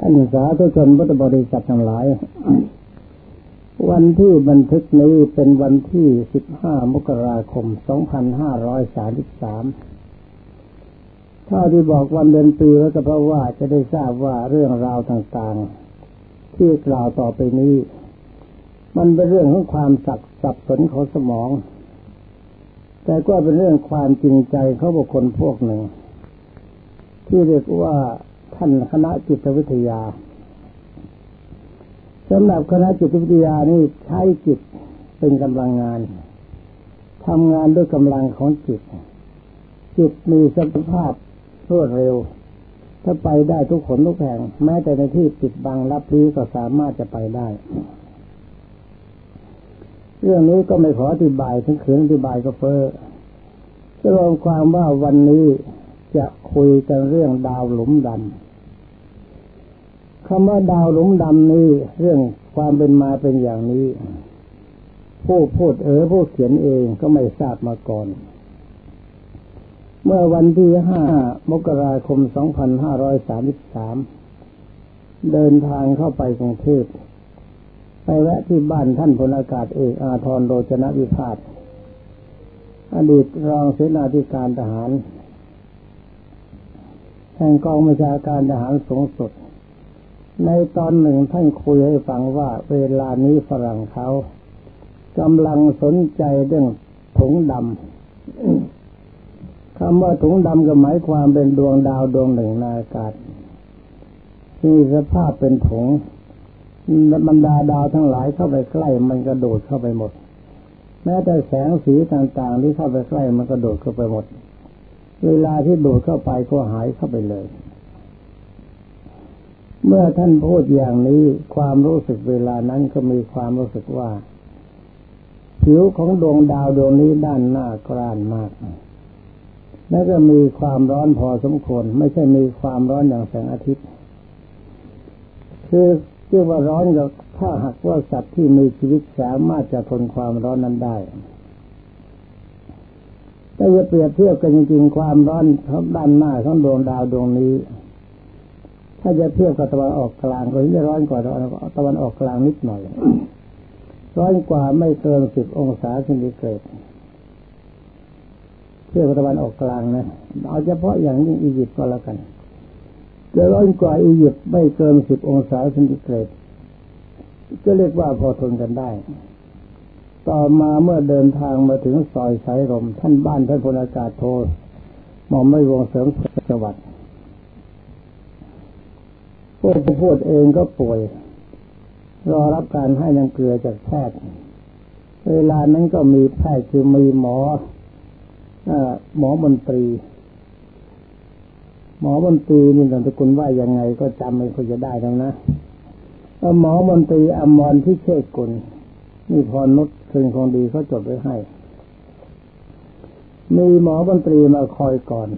ท่านสาธุชนพุทธบริษัททั้งหลาย วันที่บันทึกนี้เป็นวันที่ 15 มกราคม 2533 ถ้าที่บอกวันเดือนปีก็เพราะว่าจะได้ทราบว่าเรื่องราวต่างๆ ที่กล่าวต่อไปนี้ มันเป็นเรื่องของความสักสับสนของสมอง แต่ก็เป็นเรื่องความจริงใจเขาบุคคลพวกหนึ่ง ที่เรียกว่า ท่านคณะจิตวิทยาสำหรับคณะจิตวิทยานี่ใช้จิตเป็นกำลังงานทำงานด้วยกำลังของจิต จิตมีสภาพรวดเร็ว ถ้าไปได้ทุกคนทุกแห่ง แม้แต่ในที่ปิดบังรับรี้ก็สามารถจะไปได้ เรื่องนี้ก็ไม่ขออธิบายถึงขืนอธิบายก็เพ้อจะรวมความว่าวันนี้ จะคุยกันเรื่องดาวหลุมดำคำว่าดาวหลุมดำนี้เรื่องความเป็นมาเป็นอย่างนี้ ผู้พูดเออผู้เขียนเองก็ไม่ทราบมาก่อน เมื่อวันที่ห้ามกราคม 2533 เดินทางเข้าไปกรุงเทพไปแวะที่บ้านท่านพลอากาศเอกอาทรโรจนวิพาทอดีตรองเสนาธิการทหาร แห่งกองบัญชาการทหารสูงสุด ในตอนหนึ่งท่านคุยให้ฟังว่าเวลานี้ฝรั่งเขากำลังสนใจเรื่องถุงดำคำว่าถุงดำก็หมายความเป็นดวงดาวดวงหนึ่งในอากาศที่สภาพเป็นถุงบรรดาดาวทั้งหลายเข้าไปใกล้ มันกระโดดเข้าไปหมด แม้แต่แสงสีต่างๆที่เข้าไปใกล้มันกระโดดเข้าไปหมด เวลาที่ดูดเข้าไปก็หายเข้าไปเลย เมื่อท่านพูดอย่างนี้ความรู้สึกเวลานั้นก็มีความรู้สึกว่า ผิวของดวงดาวดวงนี้ด้านหน้ากร้านมาก และก็มีความร้อนพอสมควร ไม่ใช่มีความร้อนอย่างแสงอาทิตย์ คือเรียกว่าร้อนก็ถ้าหากว่าสัตว์ที่มีชีวิตสามารถจะทนความร้อนนั้นได้ ถ้าจะเปรียบเทียบกันจริงๆความร้อนของด้านหน้าของดวงดาวดวงนี้ ถ้าจะเทียบกับตะวันออกกลางก็จะร้อนกว่าตะวันออกกลางนิดหน่อย ร้อนกว่าไม่เกินสิบองศาเซนติเกรดเทียบกับตะวันออกกลางนะเอาเฉพาะอย่างยิ่งอียิปต์ก็แล้วกันจะร้อนกว่าอียิปต์ไม่เกินสิบองศาเซนติเกรดก็เรียกว่าพอทนกันได้ ต่อมาเมื่อเดินทางมาถึงซอยสายลมท่านบ้านท่านพลอากาศโทหมอมไม่วงเสริมสวัสดิ์พวกพูดเองก็ป่วย รอรับการให้น้ำเกลือจากแพทย์ เวลานั้นก็มีแพทย์คือมีหมอหมอมนตรี หมอมนตรีนี่นามสกุลว่ายังไงก็จำไม่ค่อยจะได้แล้วนะหมอมนตรีอมรพิเชษกุลนี่พรนุช ซึ่งคงดีเขาจดไว้ให้ มีหมอบนตรีมาคอยก่อน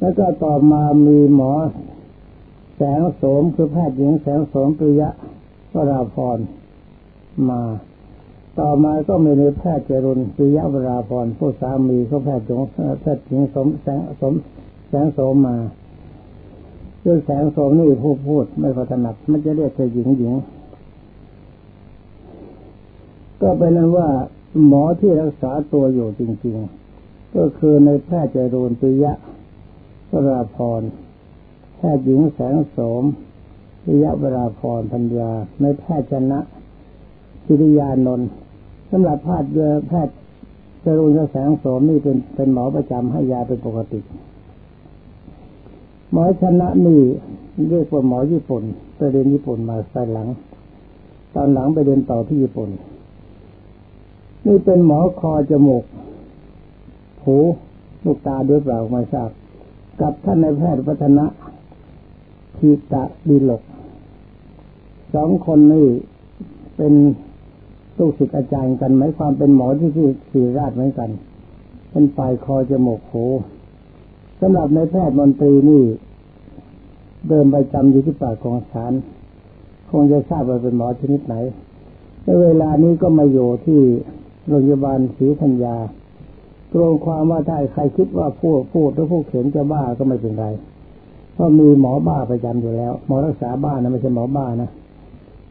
แล้วก็ต่อมามีหมอแสงโสมคือแพทย์หญิงแสงโสมปิยะวราพรมา ต่อมาก็มีในแพทย์เจรุนปิยะวราพรผู้สามีเขาแพทย์หญิงแพทย์หญิงสมแสงสมแสงโสมมาด้วยแสงโสมนี่ผู้พูดไม่พัฒนัดมันจะเรียกเธอหญิงหญิง ก็เป็นนั้นว่าหมอที่รักษาตัวอยู่จริง ๆ ก็คือในแพทย์จรูนปิยะวราพรแพทย์หญิงแสงโสมปิยะวราพรพัญญาในแพทย์ชนะศิริยานนท์สำหรับแพทย์แพทย์จรูนแสงโสมนี่เป็นเป็นหมอประจำให้ยาเป็นปกติ หมอชนะนี่เรียกว่าหมอญี่ปุ่นไปเรียนญี่ปุ่นมาภายหลัง ตอนหลังไปเรียนต่อที่ญี่ปุ่น นี่เป็นหมอคอจมูกหูลูกตาด้วยเปล่าไม่ทราบกับท่านนายแพทย์พัฒนะทีตะดีหลกสองคนนี่เป็นลูกศิษย์อาจารย์กันไหมความเป็นหมอที่ที่ศิราชเหมือนกัน เป็นฝ่ายคอจมูกหูสำหรับในแพทย์มนตรีนี่ เดิมไปจำอยู่ที่ปากของสารคงจะทราบว่าเป็นหมอชนิดไหนในเวลานี้ก็มาอยู่ที่ โรงพยาบาลศรีธัญญาตรงความว่าได้ใครคิดว่าผู้พูดหรือผู้เขียนจะบ้าก็ไม่เป็นไรเพราะมีหมอบ้าประจำอยู่แล้ว หมอรักษาบ้านนะไม่ใช่หมอบ้านะ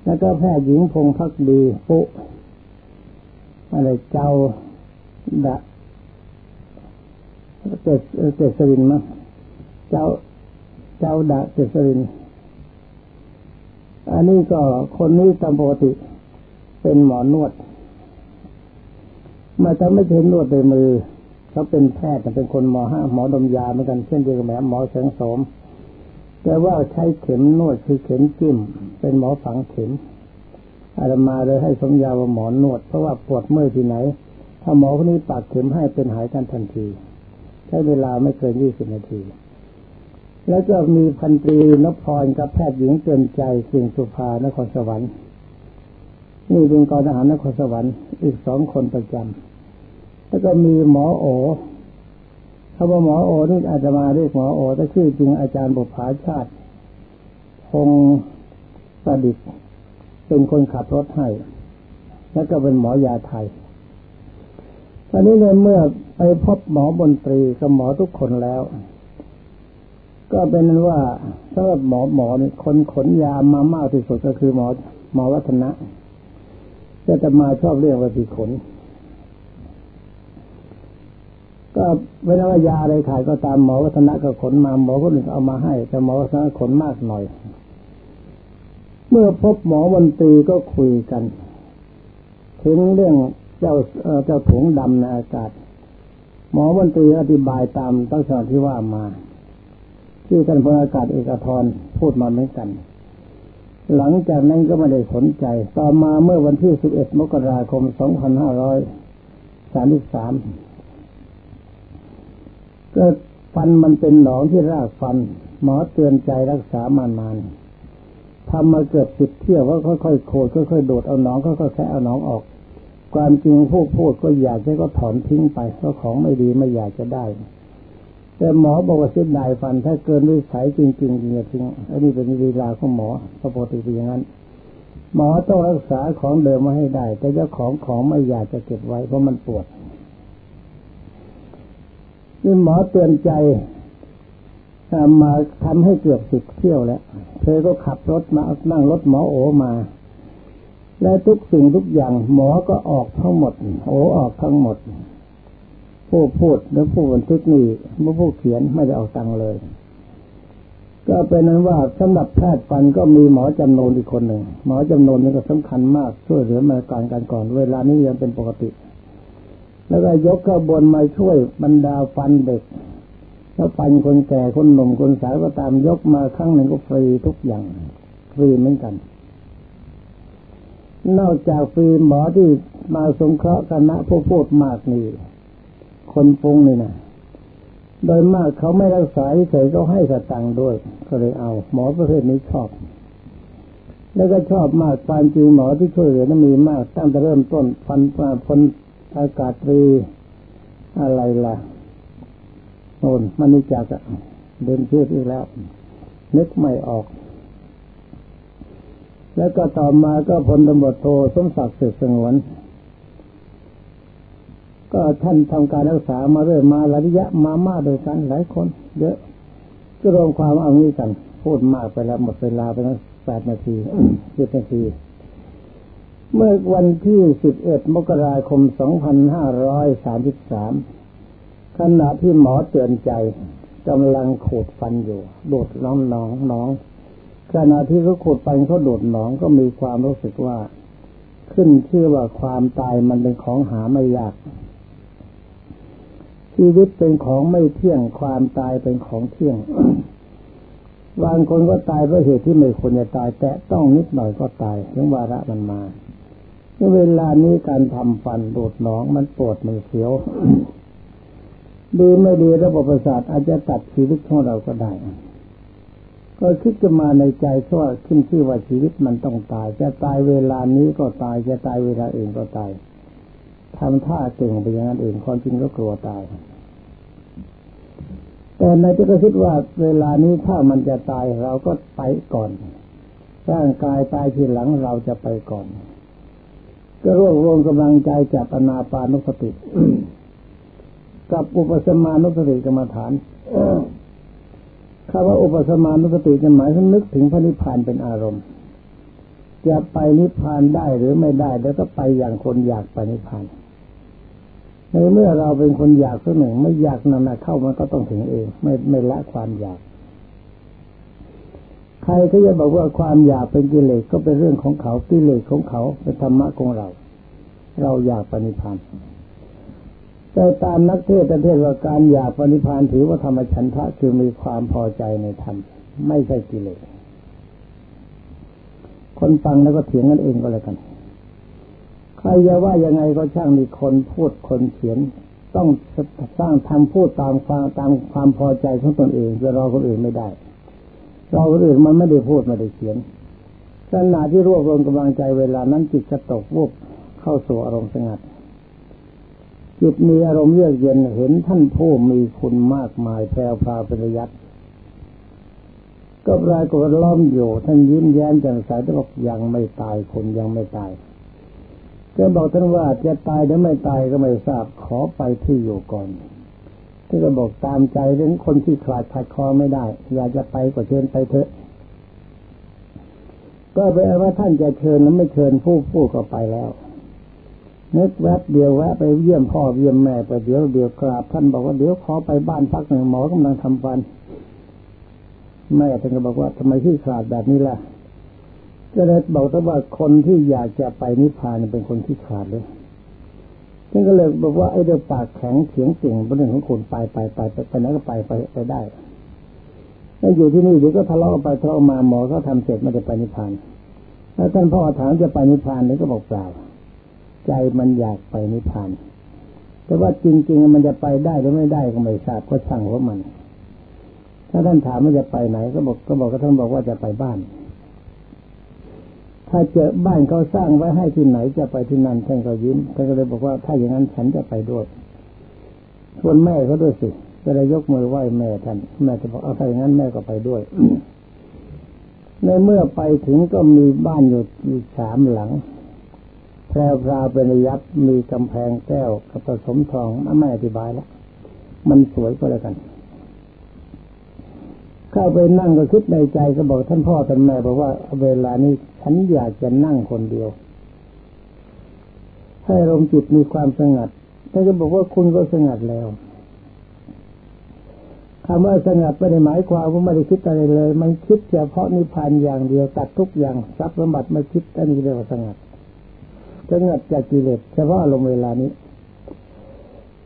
แล้วก็แพทย์หญิงพงพักดีปุอะไรเจ้าดะเจ็ดเจ็ดสรินมั้งเจ้าเจ้าดะเจ็ดสรินอันนี้ก็คนนี้ตามปกติเป็นหมอนวด มาถ้าไม่ใช่นวดโดยมือ เขาเป็นแพทย์แต่เป็นคนหมอห้าหมอดมยาเหมือนกันเช่นเดียวกับแม่หมอเสงสม แต่ว่าใช้เข็มนวดคือเข็มจิ้ม เป็นหมอฝังเข็มอาตมาเลยให้สมยาว่าหมอนวด เพราะว่าปวดเมื่อยที่ไหน ถ้าหมอคนนี้ปากเข็มให้เป็นหายกันทันที ใช้เวลาไม่เกินยี่สิบนาที แล้วก็มีพันตรีนพรกับแพทย์หญิงเตือนใจสิ่งสุภานครสวรรค์นี่เป็นกองทหารนครสวรรค์อีกสองคนประจำ แล้วก็มีหมอโอคำว่าหมอโอนี่อาจจะมาเรียกหมอโอแต่ชื่อจริงอาจารย์บุภาชาติคงประดิษฐ์เป็นคนขับรถให้ แล้วก็เป็นหมอยาไทยตอนนี้ในเมื่อไปพบหมอบนตรีกับหมอทุกคนแล้ว ก็เป็นว่าสำหรับหมอหมอนี่คนขนยามามากที่สุดก็คือหมอหมอวัฒนะจะจะมาชอบเรียกว่าปีขน ก็เวลายาอะไรขายก็ตามหมอวัฒนะก็ขนมาหมอคนหนึ่งเอามาให้ แต่หมอวัฒนะขนมากหน่อย เมื่อพบหมอวันตีก็คุยกัน ถึงเรื่องเจ้าเจ้าถุงดำในอากาศ หมอวันตีอธิบายตามตั้งแต่ที่ว่ามาที่ท่านพลอากาศเอกทรพูดมาเหมือนกัน หลังจากนั้นก็ไม่ได้สนใจ ต่อมาเมื่อวันที่ 11 มกราคม 2533 ก็ฟันมันเป็นหนองที่รากฟัน หมอเตือนใจรักษามานานทำมาเกือบสิบเที่ยวก็ค่อยๆโคดค่อยๆโดดเอาหนองค่อยๆแค่เอาหนองออก ความจริงผู้พูดก็อยากจะก็ถอนทิ้งไปเพราะของไม่ดีไม่อยากจะได้ แต่หมอบอกว่าเสียดายฟัน ถ้าเกินวิสัยจริงๆจริงๆทิ้งอันนี้เป็นเวลาของหมอปกติเป็นอย่างนั้น หมอต้องรักษาของเดิมมาให้ได้ แต่เจ้าของของไม่อยากจะเก็บไว้เพราะมันปวด นี่หมอเตือนใจมาทำให้เกือบสิบเที่ยวแล้ว เธอก็ขับรถมานั่งรถหมอโอมา และทุกสิ่งทุกอย่างหมอก็ออกทั้งหมด โอออกทั้งหมด ผู้พูดและผู้บันทึกนี่เมื่อผู้เขียนไม่ได้ออกตังเลย ก็เป็นนั้นว่าสำหรับแพทย์ฟันก็มีหมอจำนวนอีกคนหนึ่งหมอจำนวนนี่ก็สำคัญมากช่วยเหลือมาการการก่อน เวลานี้ยังเป็นปกติ แล้วก็ยกขบวนมาช่วยบรรดาฟันเด็กแล้วปันคนแก่คนหนุ่มคนสาวก็ตามยกมาครั้งหนึ่งก็ฟรีทุกอย่างฟรีเหมือนกัน นอกจากฟรีหมอที่มาสงเคราะห์คณะผู้พูดมากนี่คนปรุงนี่นะโดยมากเขาไม่รักษาเฉยก็ให้สตังค์ด้วย ก็เลยเอา หมอประเภทนี้ชอบ แล้วก็ชอบมากความจริงหมอที่ช่วยเหลือนั้นมีมากตั้งแต่เริ่มต้นฟันฟัน อากาศตรีอะไรล่ะโน่นมันนี่จากเดินเชื่ออีกแล้ว นึกไม่ออก แล้วก็ต่อมาก็พลตำรวจโทสมศักดิ์สืบสงวน ก็ท่านทำการรักษามาเรื่อยมาหลายระยะมามากโดยกันหลายคน เยอะก็รวมความเอางี้กัน พูดมากไปแล้วหมดเวลาไปแล้วแปดนาทีสิบนาที เมื่อวันที่สิบเอ็ดมกราคมสองพันห้าร้อยสามสิบสามขณะที่หมอเตือนใจกำลังขูดฟันอยู่โดดน้องน้องน้องขณะที่เขาขูดฟันเขาโดดหนองก็มีความรู้สึกว่า ขึ้นชื่อว่าความตายมันเป็นของหาไม่ยาก ชีวิตเป็นของไม่เที่ยงความตายเป็นของเที่ยงบางคนก็ตายเพราะเหตุที่ไม่ควรจะตายแต่ต้องนิดหน่อยก็ตายถึงวาระมันมา เวลานี้การทำฟันโดดหนองมันปวดมือเสียวดีไม่ดีระบบประสาทอาจจะตัดชีวิตของเราก็ได้ ก็คิดจะมาในใจว่าขึ้นชื่อว่าชีวิตมันต้องตาย จะตายเวลานี้ก็ตายจะตายเวลาอื่นก็ตายทำท่าเก่งไปอย่างนั้นเองความจริงก็กลัวตาย แต่ในที่ก็คิดว่าเวลานี้ถ้ามันจะตายเราก็ไปก่อน ร่างกายตายทีหลังเราจะไปก่อน ก็รวบรวมกำลังใจจากปนาปานุสติกับอุปสมานุสติกรรมฐานคำว่าอุปสมานุสติจะหมายถึงนึกถึงพระนิพพานเป็นอารมณ์ จะไปนิพพานได้หรือไม่ได้ แล้วก็ไปอย่างคนอยากไปนิพพานในเมื่อเราเป็นคนอยากสักหนึ่งไม่อยากนานๆเข้ามันก็ต้องถึงเอง ไม่ไม่ละความอยาก ใครก็จะบอกว่าความอยากเป็นกิเลสก็เป็นเรื่องของเขากิเลสของเขาเป็นธรรมะของเรา เราอยากปณิพันธ์แต่ตามนักเทศน์เทศว่าการอยากปณิพันธ์ถือว่าธรรมชันทะคือมีความพอใจในธรรมไม่ใช่กิเลส คนฟังแล้วก็เถียงกันเองก็แล้วกัน ใครจะว่ายังไงก็ช่างมีคนพูดคนเขียน ต้องสร้างทำพูดตามความตามความพอใจของตนเองจะรอคนอื่นไม่ได้ เรอคนอื่นมันไม่ได้พูดไม่ได้เขียนขณะที่รวบรวมกำลังใจเวลานั้นจิตจะตกวุบเข้าสู่อารมณ์สงัด จิตมีอารมณ์เยือกเย็นเห็นท่านผู้มีคุณมากมายแพรวพราปริยัติก็ปรากฏล้อมอยู่ท่านยิ้มแย้มแจ่มใสต่บอกยังไม่ตายคนยังไม่ตายก็บอกท่านว่าจะตายหรือไม่ตายก็ไม่ทราบขอไปที่อยู่ก่อน ที่ก็บอกตามใจเรื่องคนที่ขาดขัดคอไม่ได้ อยากจะไปก็เชิญไปเถอะ ก็แปลว่าท่านจะเชิญแล้วไม่เชิญผู้ผู้ก็ไปแล้วนึกแวบเดียวแวะไปเยี่ยมพ่อเยี่ยมแม่ไปเดี๋ยวเดี๋ยวกราบท่านบอกว่าเดี๋ยวขอไปบ้านพักหนึ่งหมอกำลังทำฟันแม่ท่านก็บอกว่าทำไมที่ขาดแบบนี้ล่ะก็เลยบอกแต่ว่าคนที่อยากจะไปนิพพานเป็นคนที่ขาดเลย ท่านก็เลยบอกว่าไอ้เรื่องปากแข็งเถียงเก่งเป็นเรื่องของคนไปไปไปไปไปไหนก็ไปไปไปได้ถ้าอยู่ที่นี่เดี๋ยวก็ทะเลาะไปทะเลาะมาหมอเขาทาเสร็จไม่ได้ไปนิพพานแล้วท่านพ่อถามจะไปนิพพานนี่ก็บอกเปล่า ใจมันอยากไปนิพพาน แต่ว่าจริง ๆ มันจะไปได้หรือไม่ได้ก็ไม่ทราบก็ช่างว่ามัน ถ้าท่านถามว่าจะไปไหนก็บอกก็บอกก็ท่านบอกว่าจะไปบ้าน ถ้าเจอบ้านเขาสร้างไว้ให้ที่ไหนจะไปที่นั่นท่านก็ยิ้มท่านก็เลยบอกว่าถ้าอย่างนั้นฉันจะไปด้วยชวนแม่เขาด้วยสิก็เลยยกมือไหว้แม่ท่านแม่จะบอกเอาถ้าอย่างนั้นแม่ก็ไปด้วย ในเมื่อไปถึงก็มีบ้านอยู่สามหลังแพรวพราเป็นยับมีกำแพงแก้วกับผสมทองไม่อธิบายแล้วมันสวยก็แล้วกัน เข้าไปนั่งก็คิดในใจก็บอกท่านพ่อท่านแม่บอกว่าเวลานี้ ฉันอยากจะนั่งคนเดียว ให้ลมจิตมีความสงัดท่านก็บอกว่าคุณก็สงัดแล้วคำว่าสงัดไม่ได้หมายความว่าไม่ได้คิดอะไรเลย มันคิดเฉพาะนิพพานอย่างเดียวตัดทุกอย่างทรัพย์สมบัติไม่คิดอันนี้เรียกว่าสงัดสงัดจากกิเลสเฉพาะลมเวลานี้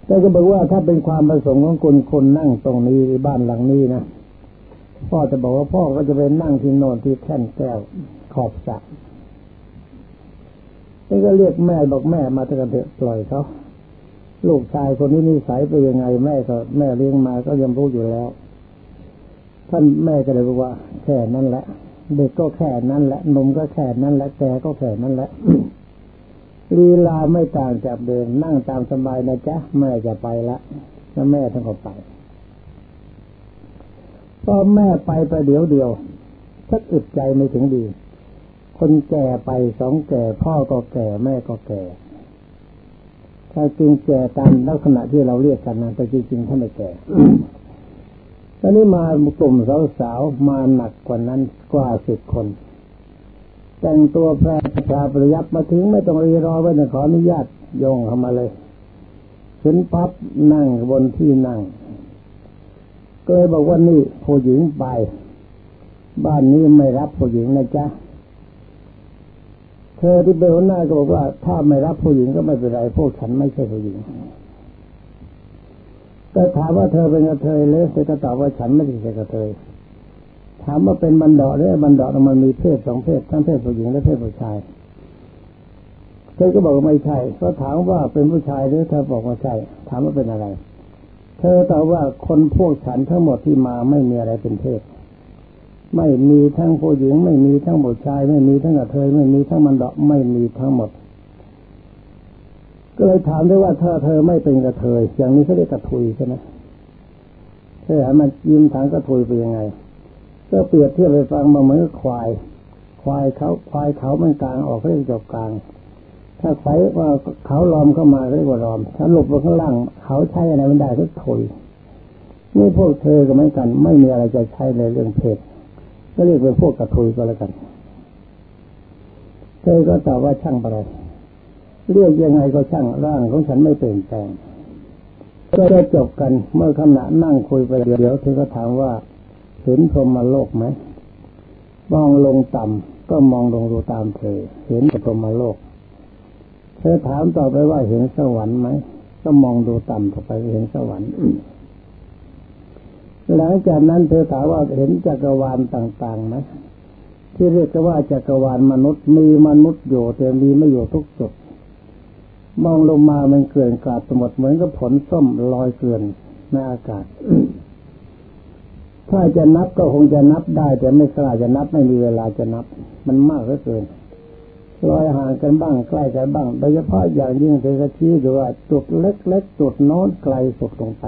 แต่ก็บอกว่าถ้าเป็นความประสงค์ของคนคนนั่งตรงนี้บ้านหลังนี้นะพ่อจะบอกว่าพ่อก็จะไปนั่งที่โน่นที่แท่นแก้ว ขอบสระนี่ก็เรียกแม่บอกแม่มาเถอะปล่อยเขาลูกชายคนนี้นิสัยไปยังไง แม่ก็แม่เลี้ยงมาก็ยังรู้อยู่แล้ว ท่านแม่ก็เลยบอกว่า แค่นั้นแหละ เด็กก็แค่นั้นแหละนมก็แค่นั้นแหละแต่ก็แค่นั้นแหละลีลาไม่ต่างจากเดิมนั่งตามสบายนะจ๊ะแม่จะไปละแล้วแม่ท่านก็ไปพอแม่ไปไปเดี๋ยวเดียวสักอึดใจไม่ถึงดี คนแก่ไปสองแก่ พ่อก็แก่แม่ก็แก่ถ้าจริงแก่ตามลักษณะที่เราเรียกกันนะแต่จริงๆท่านไม่แก่ตอนนี้มากลุ่มสาวๆมาหนักกว่านั้นกว่าสิบคน แต่งตัวแพร่ประชาประยับมาถึงไม่ต้องรีรอไว้นะขออนุญาตโยงเข้ามาเลยขึ้นปั๊บนั่งบนที่นั่งก็เลยบอกว่านี่ผู้หญิงไป บ้านนี้ไม่รับผู้หญิงนะจ๊ะ เธอที่เบลหน้าก็บอกว่า ถ้าไม่รับผู้หญิงก็ไม่เป็นไรพวกฉันไม่ใช่ผู้หญิงก็ถามว่าเธอเป็นกระเทยหรือเธอก็ตอบว่าฉันไม่ใช่กระเทยถามว่าเป็นบันดาหรือบันดามันมีเพศสองเพศทั้งเพศผู้หญิงและเพศผู้ชายเธอก็บอกว่าไม่ใช่ก็ถามว่าเป็นผู้ชายหรือเธอบอกว่าใช่ถามว่าเป็นอะไร เธอตอบว่าคนพวกฉันทั้งหมดที่มาไม่มีอะไรเป็นเพศ ไม่มีทั้งผู้หญิง ไม่มีทั้งผู้ชาย ไม่มีทั้งกระเทยไม่มีทั้งมันดอกไม่มีทั้งหมด ก็เลยถามได้ว่าถ้าเธอไม่เป็นกระเทยอย่างนี้เขาเรียกกระทุยใช่ไหมเธอหันมายิ้มถามกระทุยไปยังไง ก็เปรียบเทียบไปฟังมาเหมือนควาย ควายเขาควายเขามันกลางออกเรียกจบกลาง ถ้าไฟว่าเขาล้อมเข้ามาเรียกว่าล้อม ถ้าหลบไปข้างล่างเขาใช้อะไรมันได้ก็ถอยนี่พวกเธอก็เหมือนกัน ไม่มีอะไรจะใช้ในเรื่องเพศ ก็เรียกเป็นพวกกระทุยก็แล้วกันเธอก็ตอบว่าช่างอะไรเรียกยังไงก็ช่างร่างของฉันไม่เปลี่ยนแปลงก็ได้จบกันเมื่อขณะนั่งคุยไปเดี๋ยวเธอก็ถามว่าเห็นพรหมโลกไหมมองลงต่ำก็มองลงดูตามเธอ เห็นพรหมโลก เธอถามต่อไปว่าเห็นสวรรค์ไหมก็มองดูต่ำต่อไปเห็นสวรรค์ หลังจากนั้นเธอถามว่าเห็นจักรวาลต่างๆไหมที่เรียกว่าจักรวาลมนุษย์มีมนุษย์อยู่แต่มีไม่อยู่ทุกจุด มองลงมามันเกลื่อนกลาดหมดเหมือนกับผลส้มลอยเกลื่อนในอากาศ ถ้าจะนับก็คงจะนับได้แต่ไม่กล้าจะนับไม่มีเวลาจะนับ มันมากเหลือเกินลอยห่างกันบ้างใกล้กันบ้างโดยเฉพาะอย่างยิ่งเธอชี้ดูว่าจุดเล็กๆจุดน้นไกลสุดลงไป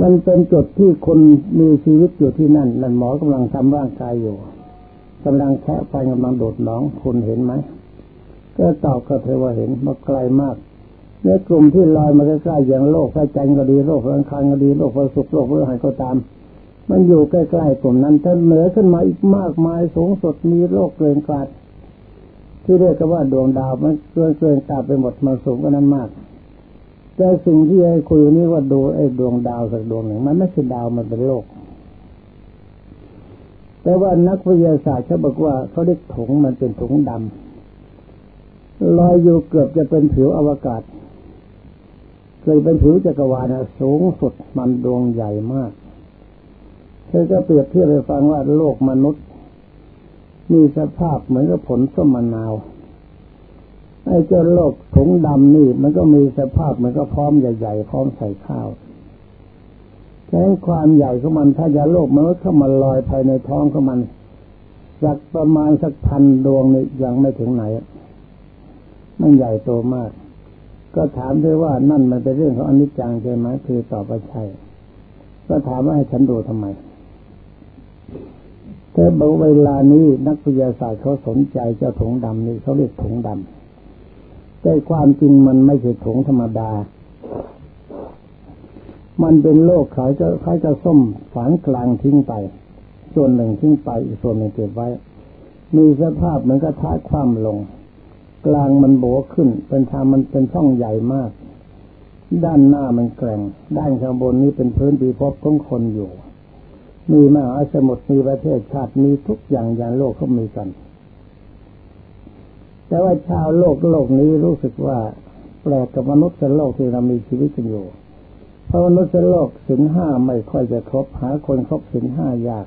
มันเป็นจุดที่คนมีชีวิตอยู่ที่นั่นนั่นหมอกำลังทำร่างกายอยู่กำลังแคะไฟกำลังโดดน้องคุณเห็นไหมก็ตอบกับเธอว่าเห็นมาไกลมากในกลุ่มที่ลอยมาใกล้ๆอย่างโลกพระจันทร์ก็ดีโลกพระอังคารก็ดีโลกพระศุกร์โลกพระหันก็ตาม มันอยู่ใกล้ๆกลุ่มนั้นถ้าเหนือขึ้นมาอีกมากมายสูงสุดมีโลกเกินกาดที่เรียกว่าดวงดาวมันเกินเกินกาดไปหมดมันสูงกว่านั้นมาก แต่สิ่งที่ไอ้คุยนี้ว่าดูไอ้ดวงดาวสักดวงหนึ่งมันไม่ใช่ดาวมันเป็นโลก แต่ว่านักวิทยาศาสตร์เขาบอกว่าเขาเรียกถุงมันเป็นถุงดำลอยอยู่เกือบจะเป็นผิวอวกาศเคยเป็นผิวจักรวาลสูงสุดมันดวงใหญ่มากเธอก็เปรียบเทียบไปฟังว่าโลกมนุษย์ มีสภาพเหมือนกับผลส้มมะนาว ไอ้เจ้าโลกถุงดำนี่ มันก็มีสภาพมือนก็พร้อมใหญ่ๆพร้อมใส่ข้าวแค่ความใหญ่ของมันถ้าจะโลกมนุษย์เข้ามาลอยภายในท้องของมันจากประมาณสักพันดวงนี่ยังไม่ถึงไหน มันใหญ่โตมาก ก็ถามด้วยว่านั่นมันเป็นเรื่องของอนิจจังใช่ไหมคือตอบว่าใช่ก็ถามว่าให้ฉันดูทำไมแต่บอกเวลานี้นักวิทยาศาสตร์เขาสนใจเจ้าถุงดำนี่เขาเรียกถุงดำ แต่ความจริงมันไม่ใช่ถุงธรรมดา มันเป็นโลกขายจะขายจะส้มฝังกลางทิ้งไป ส่วนหนึ่งทิ้งไปอีกส่วนหนึ่งเก็บไว้ มีสภาพเหมือนกระทะคว่ำลง กลางมันโบขึ้น เป็นทางมันเป็นช่องใหญ่มาก ด้านหน้ามันแกร่ง ด้านข้างบนนี้เป็นพื้นปีพบของคนอยู่ มีมหาสมุทรมีประเทศชาติมีทุกอย่างอย่างโลกเขามีกัน แต่ว่าชาวโลกโลกนี้รู้สึกว่าแปลกกับมนุษย์โลกที่เรามีชีวิตกันอยู่ เพราะมนุษย์โลกสินห้าไม่ค่อยจะครบหาคนครบสินห้ายาก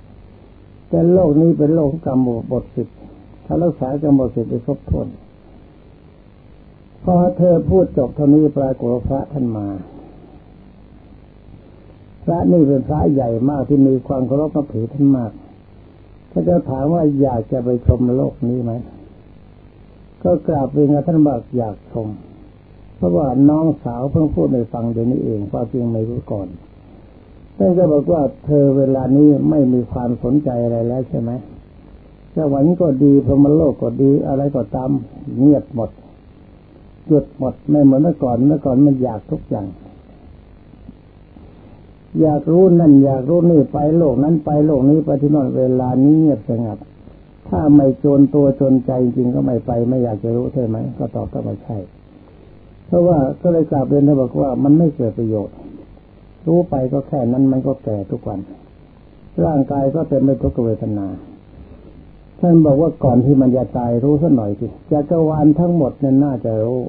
แต่โลกนี้เป็นโลกกรรมบทสิทธิ์ถ้ารักษากรรมบทสิทธิ์ได้ครบถ้วนพอเธอพูดจบเท่านี้ปรากฏพระท่านมา พระนี่เป็นพระใหญ่มากที่มีความเคารพนับถือท่านมากถ้าจะถามว่าอยากจะไปชมโลกนี้ไหม ก็กราบเรียนท่านบอกอยากชมเพราะว่าน้องสาวเพิ่งพูดในฟังเดี๋ยวนี้เองความจริงไม่รู้ก่อนท่านก็บอกว่าเธอเวลานี้ไม่มีความสนใจอะไรแล้วใช่ไหมสวรรค์ก็ดีพรหมโลกก็ดีอะไรก็ตามเงียบหมดหยุดหมดไม่เหมือนเมื่อก่อนเมื่อก่อนมันอยากทุกอย่าง อยากรู้นั่นอยากรู้นี่ไปโลกนั้นไปโลกนี้ไปที่นั่นเวลานี้เงียบสงัด ถ้าไม่จนตัวจนใจจริงก็ไม่ไป ไม่อยากจะรู้ใช่ไหมก็ตอบก็ไม่ใช่ เพราะว่าก็เลยกลับเรียนท่านบอกว่ามันไม่เกิดประโยชน์ รู้ไปก็แค่นั้นมันก็แก่ทุกวัน ร่างกายก็เต็มไปทุกเวทนาท่านบอกว่าก่อนที่มันจะตายรู้สักหน่อยสิจักรวาลทั้งหมดนั้นน่าจะรู้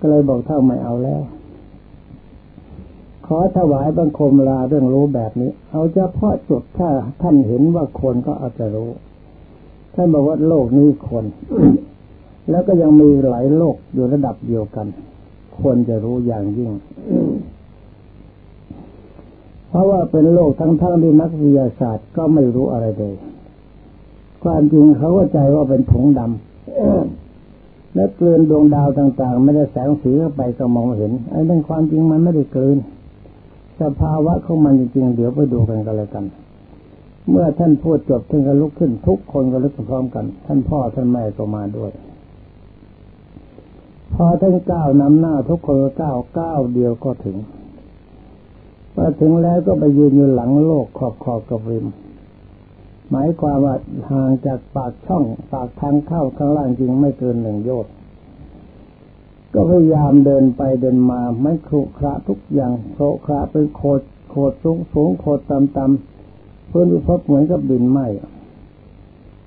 ก็เลยบอกถ้าไม่เอาแล้ว ขอถวายบังคมลาเรื่องรู้แบบนี้ เอาเฉพาะจุดถ้าท่านเห็นว่าคนก็เอาจะรู้ ท่านบอกว่าโลกนี้คน แล้วก็ยังมีหลายโลกอยู่ระดับเดียวกัน ควรจะรู้อย่างยิ่ง เพราะว่าเป็นโลกทั้งทั้งที่นักวิทยาศาสตร์ก็ไม่รู้อะไรเลย ความจริงเขาก็ใจว่าเป็นถุงดำและเกลืนดวงดาวต่าง ๆ ไม่ได้แสงสีเข้าไปก็มองเห็น ไอ้เรื่องความจริงมันไม่ได้เกลืนสภาวะของมันจริงๆเดี๋ยวไปดูกันกันเลยกัน เมื่อท่านพูดจบท่านก็ลุกขึ้นทุกคนก็ลุกพร้อมกัน ท่านพ่อท่านแม่ก็มาด้วย พอท่านก้าวนำหน้าทุกคนก็ก้าวก้าวเดียวก็ถึงพอถึงแล้วก็ไปยืนอยู่หลังโลกขอบขอบกับริม หมายความว่าห่างจากปากช่องปากทางเข้าข้างล่างจริงไม่เกินหนึ่งโยชน์ก็พยายามเดินไปเดินมาไม่ครุขระทุกอย่างโครคระเป็นโคดโคดสูงสูงโคดต่ำต่ำ พื้นพิภพเหมือนกับดินไหม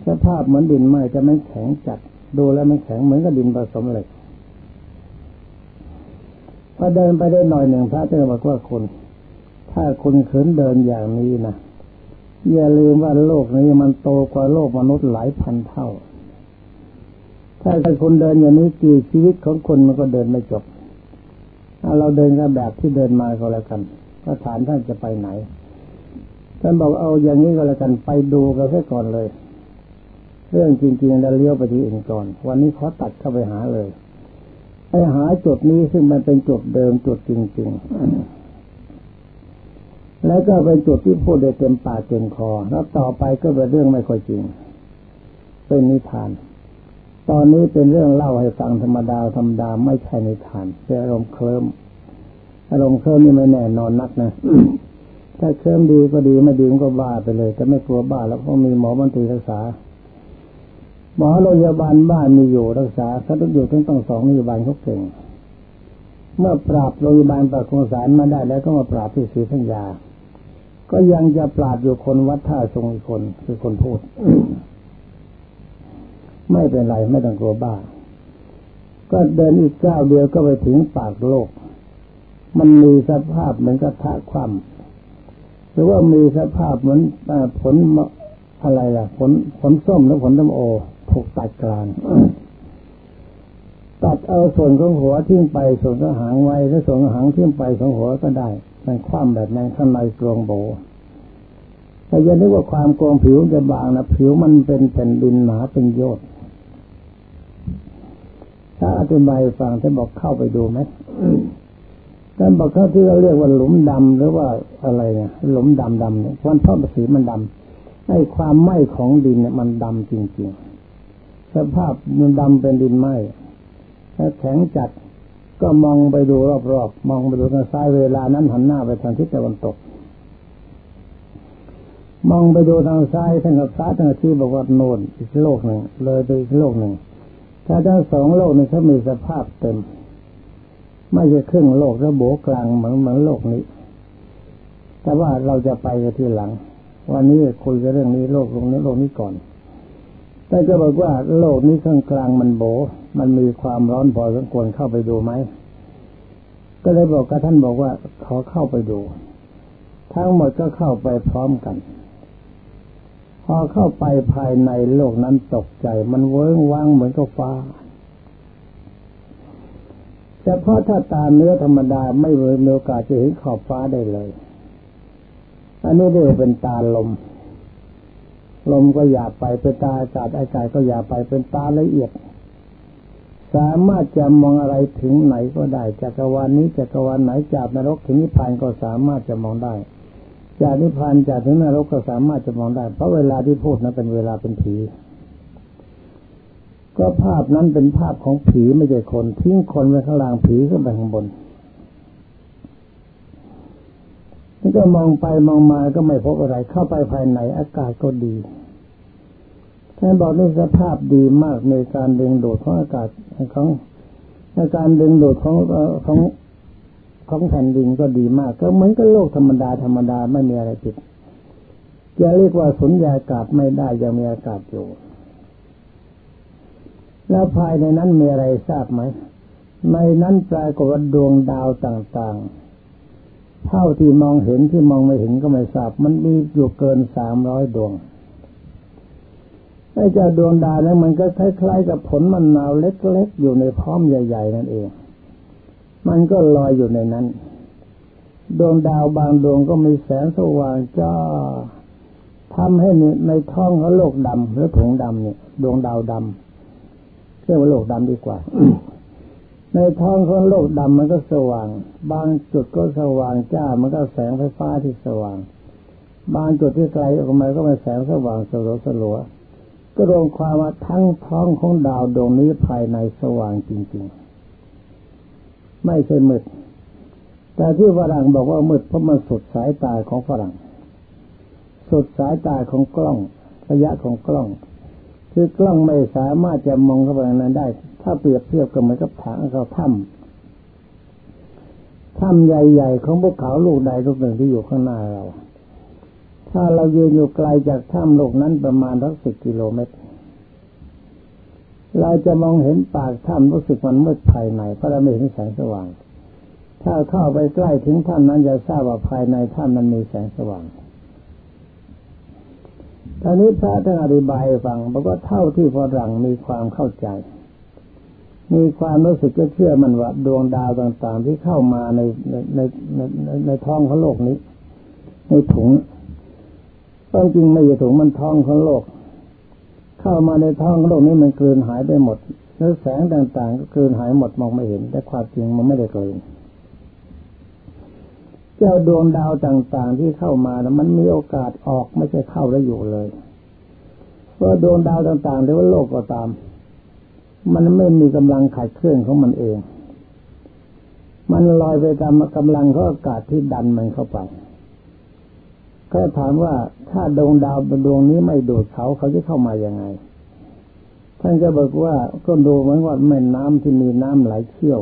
สภาพเหมือนดินไหมจะไม่แข็งจัด ดูแล้วไม่แข็งเหมือนกับดินผสมเหล็กพอเดินไปได้หน่อยหนึ่งพระเจ้าบอกว่าคุณ ถ้าคุณขืนเดินอย่างนี้นะอย่าลืมว่าโลกนี้มันโตกว่าโลกมนุษย์หลายพันเท่า ถ้าคุณเดินอย่างนี้กี่ชีวิตของคุณมันก็เดินไม่จบ ถ้าเราเดินกันแบบที่เดินมาก็แล้วกัน ก็ถามท่านจะไปไหน ท่านบอกเอาอย่างนี้ก็แล้วกันไปดูกันแค่ก่อนเลย เรื่องจริงๆแล้วเลี้ยวไปที่อื่นก่อน วันนี้ขอตัดเข้าไปหาเลย ไปหาจุดนี้ซึ่งมันเป็นจุดเดิมจุดจริง ๆ แล้วก็เป็นจุดที่พูดได้เต็มปากเต็มคอ แล้วต่อไปก็เป็นเรื่องไม่ค่อยจริง เป็นนิทาน ตอนนี้เป็นเรื่องเล่าให้ฟังธรรมดาธรรมดาไม่ใช่ในทานเป็นอารมณ์เคลิ้มอารมณ์เคลิ้มนี่ไม่แน่นอนนักนะ ถ้าเคลิ้มดีก็ดีไม่ดีก็บ้าไปเลย แต่ไม่กลัวบ้าแล้วเพราะมีหมอบันตีรักษา หมอโรงพยาบาลบ้านมีอยู่รักษาเขาต้องอยู่ทั้งต้องสองโรงพยาบาลเขาเก่ง เมื่อปราบโรงพยาบาลปราบโครงสารมาได้แล้วก็มาปราบที่ศรีธัญญา ก็ยังจะปราบอยู่คนวัดท่าทรงอีกคนคือคนพูด ไม่เป็นไรไม่ต้องกลัวบ้า ก็เดินอีกเก้าเดียวก็ไปถึงปากโลก มันมีสภาพเหมือนกระทะคว่ำ หรือว่ามีสภาพเหมือนผลอะไรล่ะ ผลผลส้มหรือผลต้มโอถูกตัดกลางตัดเอาส่วนของหัวทิ้งไปส่วนของหางไว้ถ้าส่วนของหางทิ้งไปของหัวก็ได้ มันคว่ำแบบนั้นข้างในกลวงโบแต่อย่านึกว่าความกลวงผิวจะบางนะผิวมันเป็นแผ่นดินหนาเป็นโยดถ้าอธิบายฟังท่านบอกเข้าไปดูไหม ท่านบอกเขาที่เราเรียกว่าหลุมดำหรือว่าอะไรเนี่ยหลุมดำดำเนี่ยวันทอดสีมันดำไอ้ความไหม้ของดินเนี่ยมันดำจริงๆ สภาพมันดำเป็นดินไหม้ถ้าแข็งจัดก็มองไปดูรอบๆ มองไปดูทางซ้ายเวลานั้นหันหน้าไปทางทิศตะวันตก มองไปดูทางซ้ายทางกับซ้ายทางที่บอกว่าโน่นอีกโลกหนึ่งเลยไปอีกโลกหนึ่งถ้าทั้งสองโลกนี้เขามีสภาพเต็ม ไม่ใช่ครึ่งโลกแล้วโบกลางเหมือนเหมือนโลกนี้ แต่ว่าเราจะไปกันทีหลัง วันนี้คุยกันเรื่องนี้โลกตรงนี้โลกนี้ก่อน แต่จะบอกว่าโลกนี้ข้างกลางมันโบ มันมีความร้อนพอสมควรเข้าไปดูไหม ก็เลยบอกกับท่านบอกว่าขอเข้าไปดู ทั้งหมดก็เข้าไปพร้อมกัน พอเข้าไปภายในโลกนั้นตกใจ มันเวิ้งว่างเหมือนกับฟ้า แต่เพาะถ้าตาเนื้อธรรมดาไม่มีโอกาสจะเห็นขอบฟ้าได้เลย อันนี้เรียกเป็นตาลม ลมก็อย่าไปเป็นตาอากาศอากาศก็อย่าไปเป็นตาละเอียด สามารถจะมองอะไรถึงไหนก็ได้จักรวาลนี้จักรวาลไหนจากนรกถึงนิพพานก็สามารถจะมองได้ จากนิพพานจากถึงนรกก็สามารถจะมองได้ เพราะเวลาที่พูดนั้นเป็นเวลาเป็นผี ก็ภาพนั้นเป็นภาพของผีไม่ใช่คน ทิ้งคนไว้ข้างล่างผีขึ้นไปข้างบนนี่ก็มองไปมองมาก็ไม่พบอะไร เข้าไปภายในอากาศก็ดีท่านบอกนี่สภาพดีมากในการดึงดูดของอากาศของในการดึงดูดของของของแผ่นดินก็ดีมาก ก็เหมือนกับโลกธรรมดาธรรมดาไม่มีอะไรผิดจะเรียกว่าสุญญากาศไม่ได้ยังมีอากาศอยู่ แล้วภายในนั้นมีอะไรทราบไหมในนั้นปรากฏว่าดวงดาวต่างๆ เท่าที่มองเห็นที่มองไม่เห็นก็ไม่ทราบ มันมีอยู่เกินสามร้อยดวงไอ้เจ้าดวงดาวนั้นมันก็คล้ายๆกับผลมะนาวเล็กๆ อยู่ในพร้อมใหญ่ ๆ นั่นเอง มันก็ลอยอยู่ในนั้น ดวงดาวบางดวงก็มีแสงสว่างจ้าทำให้ในท้องเขาโลกดำหรือถุงดำเนี่ย ดวงดาวดำ เรียกว่าโลกดำดีกว่า ในท้องของโลกดำมันก็สว่าง บางจุดก็สว่างจ้า มันก็แสงไฟฟ้าที่สว่าง บางจุดที่ไกลออกมาก็เป็นแสงสว่างสลัวสลัวก็รวมความว่าทั้งท้องของดาวดวงนี้ภายในสว่างจริง ๆ ไม่ใช่มืด แต่ที่ฝรั่งบอกว่ามืดเพราะมันสุดสายตาของฝรั่ง สุดสายตาของกล้องระยะของกล้อง คือกล้องไม่สามารถจะมองเข้าไปในนั้นได้ ถ้าเปรียบเทียบกับเหมือนกับถังเขาถ้ำถ้ำใหญ่ๆของภูเขาลูกใดลูกหนึ่งที่อยู่ข้างหน้าเรา ถ้าเรายืนอยู่ไกลจากถ้ำลูกนั้นประมาณสักสิบกิโลเมตร เราจะมองเห็นปากถ้ำรู้สึกมันมืดภายในเพราะเราไม่เห็นแสงสว่าง ถ้าเข้าไปใกล้ถึงถ้ำนั้นจะทราบว่าภายในถ้ำนั้นมีแสงสว่าง ตอนนี้พระท่านอธิบายฟังบอกว่าเท่าที่ฝรั่งมีความเข้าใจ มีความรู้สึกจะเชื่อมันว่าดวงดาวต่าง ๆ ที่เข้ามาในในในในในท้องของโลกนี้ ในถุงต้องจริงไม่ใช่ถุงมันท้องของโลก เข้ามาในท้องของโลกนี้มันกลืนหายไปหมดแล้วแสงต่าง ๆ ก็กลืนหายหมดมองไม่เห็น แต่ความจริงมันไม่ได้กลืน เจ้าดวงดาวต่างๆที่เข้ามานะมันมีโอกาสออกไม่ใช่เข้าแล้วอยู่เลย เพราะดวงดาวต่างๆหรือว่าโลกก็ตาม มันไม่มีกำลังขัดเคลื่อนของมันเอง มันลอยไปตามกำลังของอากาศที่ดันมันเข้าไปก็ถามว่าถ้าดวงดาวดวงนี้ไม่ดูดเขาเขาจะเข้ามาอย่างไง ท่านก็บอกว่าก็ดูเหมือนว่าแม่น้ำที่มีน้ำไหลเชี่ยว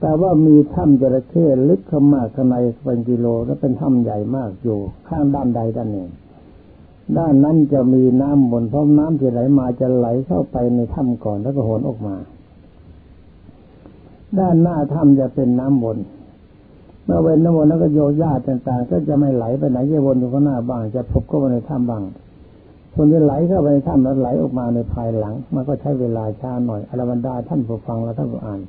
แต่ว่ามีถ้ำจระเข้ลึกเข้ามาข้างในเป็นกิโลและเป็นถ้ำใหญ่มากอยู่ ข้างด้านใดด้านหนึ่ง ด้านนั้นจะมีน้ำบนเพราะน้ำที่ไหลมาจะไหลเข้าไปในถ้ำก่อนแล้วก็โหนออกมา ด้านหน้าถ้ำจะเป็นน้ำบนเมื่อเว้นน้ำบนแล้วก็โยญาติต่างๆ ก็จะไม่ไหลไปไหนจะวนอยู่ข้างหน้าบ้าง จะพบเข้าไปในถ้ำบ้างส่วนที่ไหลเข้าไปในถ้ำแล้วไหลออกมาในภายหลัง มันก็ใช้เวลาช้าหน่อยอรบรรดาท่านผู้ฟังและท่านผู้อ่าน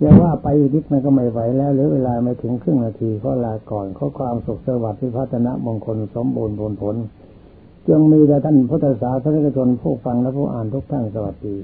จะว่าไปอีกนิดมันก็ไม่ไหวแล้วหรือเวลาไม่ถึงครึ่งนาทีก็ลาก่อนข้อความสุขสวัสดิ์พิพัฒนามงคลสมบูรณ์ผลผลจงมีแด่ท่านพุทธศาสนิกชนผู้ฟังและผู้อ่านทุกท่านสวัสดี